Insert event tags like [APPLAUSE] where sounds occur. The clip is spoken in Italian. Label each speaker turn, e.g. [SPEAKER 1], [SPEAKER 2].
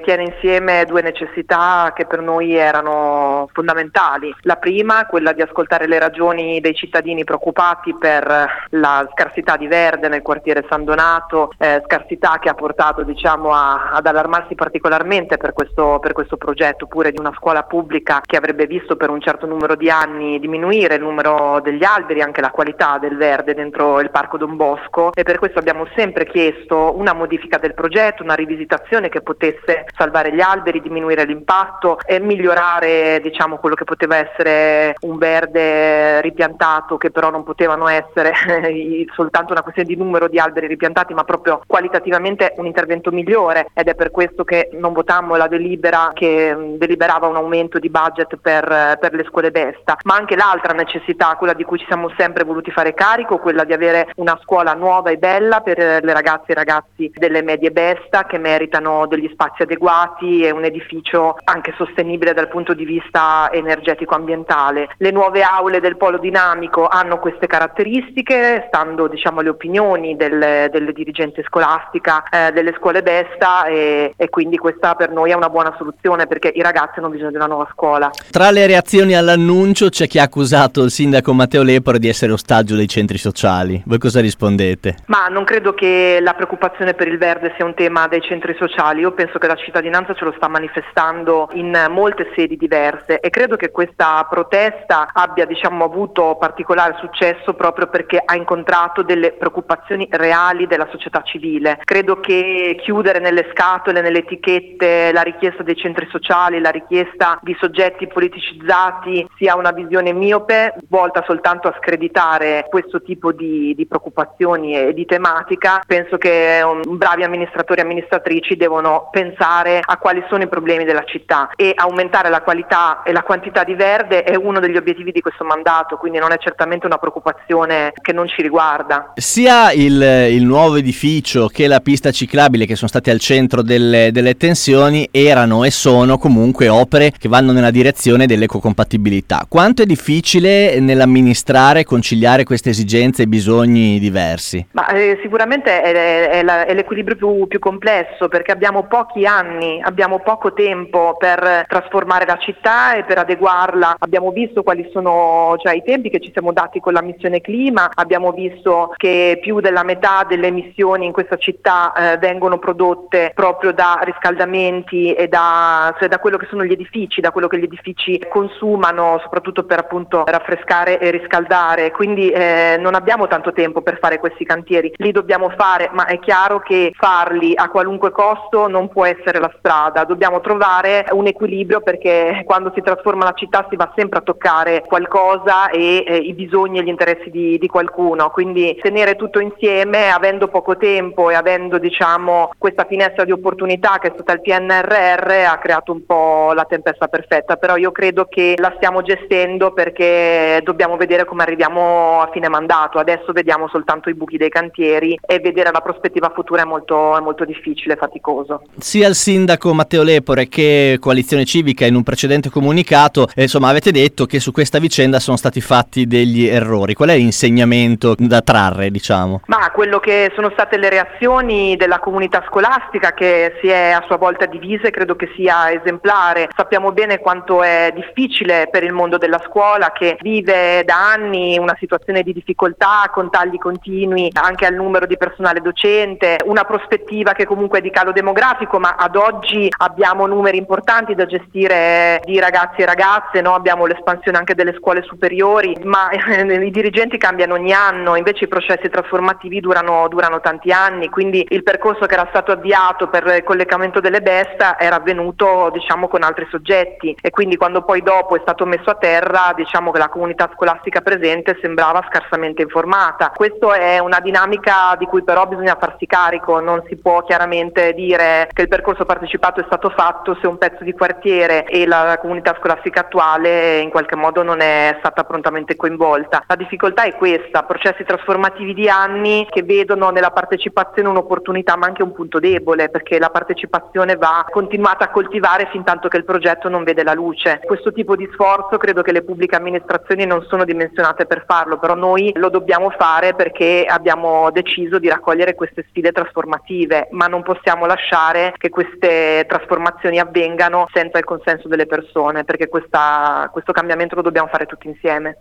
[SPEAKER 1] tiene insieme due necessità che per noi erano fondamentali. La prima, quella di ascoltare le ragioni dei cittadini preoccupati per la scarsità di verde nel quartiere San Donato, eh, scarsità che ha portato diciamo, a, ad allarmarsi particolarmente per questo, per questo progetto pure di una scuola pubblica che avrebbe visto per un certo numero di anni diminuire il numero degli alberi, anche la qualità del verde dentro il Parco Don Bosco e per questo abbiamo sempre chiesto una modifica del progetto, una rivisitazione che potesse salvare gli alberi, diminuire l'impatto e migliorare diciamo, quello che poteva essere un verde ripiantato che però non potevano essere [LAUGHS] soltanto una questione di numero di alberi ripiantati ma proprio qualitativamente un intervento migliore. Ed è per questo che non votammo la delibera che deliberava un aumento di budget per, per le scuole Besta, ma anche l'altra necessità, quella di cui ci siamo sempre voluti fare carico, quella di avere una scuola nuova e bella per le ragazze e i ragazzi delle medie Besta che meritano degli spazi adeguati e un edificio anche sostenibile dal punto di vista energetico-ambientale. Le nuove aule del polo dinamico hanno queste caratteristiche, stando diciamo, alle opinioni del, delle dirigenti scolastica eh, delle scuole Besta e, e quindi questa per noi è una buona soluzione perché i ragazzi hanno bisogno di una nuova scuola.
[SPEAKER 2] Tra le reazioni all'annuncio c'è chi ha accusato il sindaco Matteo Lepore di essere ostaggio dei centri sociali. Voi cosa rispondete?
[SPEAKER 1] Ma non credo che la preoccupazione per il verde sia un tema dei centri sociali, io penso che la cittadinanza ce lo sta manifestando in molte sedi diverse e credo che questa protesta abbia diciamo, avuto particolare successo proprio perché ha incontrato delle preoccupazioni reali della società civile. Credo che chiudere nelle scatole, nelle etichette la richiesta dei centri sociali, la richiesta di soggetti politicizzati sia una visione miope volta soltanto a screditare questo tipo di, di preoccupazioni e di tematica. Penso che um, bravi amministratori e amministratrici devono pensare a quali sono i problemi della città e aumentare la qualità e la quantità di verde è uno degli obiettivi di questo mandato, quindi non è certamente una preoccupazione che non ci riguarda.
[SPEAKER 2] Sia il, il nuovo edificio che la pista ciclabile che sono stati al centro delle, delle tensioni erano e sono comunque opere che vanno nella direzione dell'ecocompatibilità. Quanto è difficile nell'amministrare e conciliare queste esigenze e bisogni diversi?
[SPEAKER 1] Ma, eh, sicuramente è, è, la, è l'equilibrio più, più, complesso perché abbiamo pochi anni, abbiamo poco tempo per trasformare la città e per adeguarla. Abbiamo visto quali sono cioè, i tempi che ci siamo dati con la missione clima, abbiamo visto che più della metà delle emissioni in questa città eh, vengono prodotte proprio da riscaldamenti e da, cioè, da quello che sono gli edifici, da quello che gli edifici consumano, soprattutto per appunto raffrescare e riscaldare. Quindi eh, non abbiamo tanto tempo per fare questi cantieri, li dobbiamo fare, ma è chiaro che farli a qualunque costo non può essere la strada. Dobbiamo trovare un equilibrio perché quando si trasforma la città si va sempre a toccare qualcosa e eh, i bisogni e gli interessi di, di qualcuno. Quindi tenere tutto insieme, avendo poco tempo e avendo diciamo questa finestra di opportunità che è stata il PNRR, ha creato un po' la tempesta perfetta. Però io credo che la stiamo gestendo perché dobbiamo vedere come arriviamo a fine mandato. Adesso vediamo soltanto i buchi dei cantieri e vedere la prospettiva futura è molto, è molto difficile faticoso.
[SPEAKER 2] Sia il sindaco Matteo Lepore che Coalizione Civica in un precedente comunicato eh, insomma, avete detto che su questa vicenda sono stati fatti degli errori. Qual è l'insegnamento da trarre, diciamo?
[SPEAKER 1] Ma quello che sono state le reazioni della comunità scolastica che si è a sua volta divisa credo che sia esemplare. Sappiamo bene quanto è difficile per il mondo della scuola che vive da anni una situazione di difficoltà con tagli continui anche al numero di personale docente, una prospettiva che comunque è di calo demografico, ma ad oggi abbiamo numeri importanti da gestire di ragazzi e ragazze, no? abbiamo l'espansione anche delle scuole superiori, ma i dirigenti cambiano ogni anno, invece i processi trasformativi durano, durano tanti anni, quindi il percorso che era stato avviato per il collegamento delle Besta era avvenuto diciamo, con altri soggetti e quindi quando poi dopo è stato messo a terra diciamo che la comunità scolastica presente sembrava scarsamente informata. Questa è una dinamica di cui però bisogna farsi carico, non si può chiaramente dire che il percorso percorso partecipato è stato fatto se un pezzo di quartiere e la comunità scolastica attuale in qualche modo non è stata prontamente coinvolta. La difficoltà è questa, processi trasformativi di anni che vedono nella partecipazione un'opportunità ma anche un punto debole perché la partecipazione va continuata a coltivare fin tanto che il progetto non vede la luce. Questo tipo di sforzo credo che le pubbliche amministrazioni non sono dimensionate per farlo, però noi lo dobbiamo fare perché abbiamo deciso di raccogliere queste sfide trasformative, ma non possiamo lasciare che queste queste trasformazioni avvengano senza il consenso delle persone, perché questa, questo cambiamento lo dobbiamo fare tutti insieme.